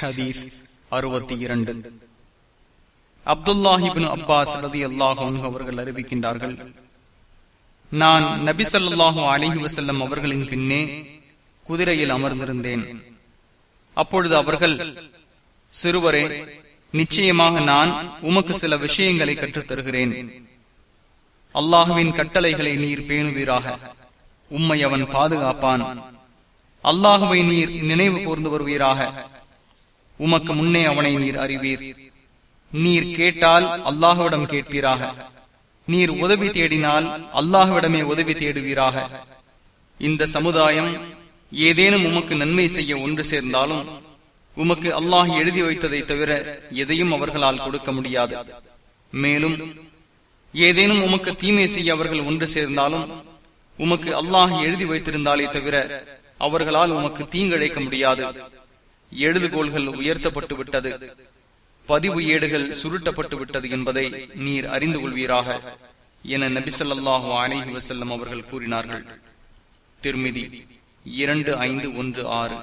ஹதீஸ் அறுபத்தி இரண்டு. அப்துல்லாஹிபின் அப்பாஸ் ரதி அல்லாஹும் அவர்கள் அறிவிக்கின்றார்கள் நான் நபி ஸல்லல்லாஹு அலிஹி வசல்லம் அவர்களின் பின்னே குதிரையில் அமர்ந்திருந்தேன். அப்பொழுது அவர்கள் சிறுவரே நிச்சயமாக நான் உமக்கு சில விஷயங்களை கற்றுத் தருகிறேன் அல்லாஹுவின் கட்டளைகளை நீர் பேணுவீராக. உம்மை அவன் பாதுகாப்பான். அல்லாஹுவை நீர் நினைவு கூர்ந்து வருவீராக. உமக்கு முன்னே அவனை நீர் அறிவீர். நீர் கேட்டால் அல்லாஹுவிடம் கேட்பீராக. நீர் உதவி தேடினால் அல்லாஹுவிடமே உதவி தேடுவீராக. இந்த சமுதாயம் ஏதேனும் உமக்கு நன்மை செய்ய ஒன்று சேர்ந்தாலும் உமக்கு அல்லாஹ் எழுதி வைத்ததை தவிர எதையும் அவர்களால் கொடுக்க முடியாது. மேலும் ஏதேனும் உமக்கு தீமை செய்ய அவர்கள் ஒன்று சேர்ந்தாலும் உமக்கு அல்லாஹ் எழுதி வைத்திருந்தாலே தவிர அவர்களால் உமக்கு தீங்கிழைக்க முடியாது. எழுதுகோள்கள் உயர்த்தப்பட்டு விட்டது. பதிவு ஏடுகள் சுருட்டப்பட்டு விட்டது என்பதை நீர் அறிந்து கொள்வீராக என நபிசல்லாஹு அலிஹி வசல்லம் அவர்கள் கூறினார்கள். திருமிதி இரண்டு ஐந்து ஒன்று ஆறு.